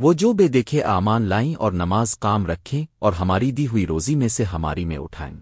وہ جو بے دیکھے آمان لائیں اور نماز کام رکھیں اور ہماری دی ہوئی روزی میں سے ہماری میں اٹھائیں۔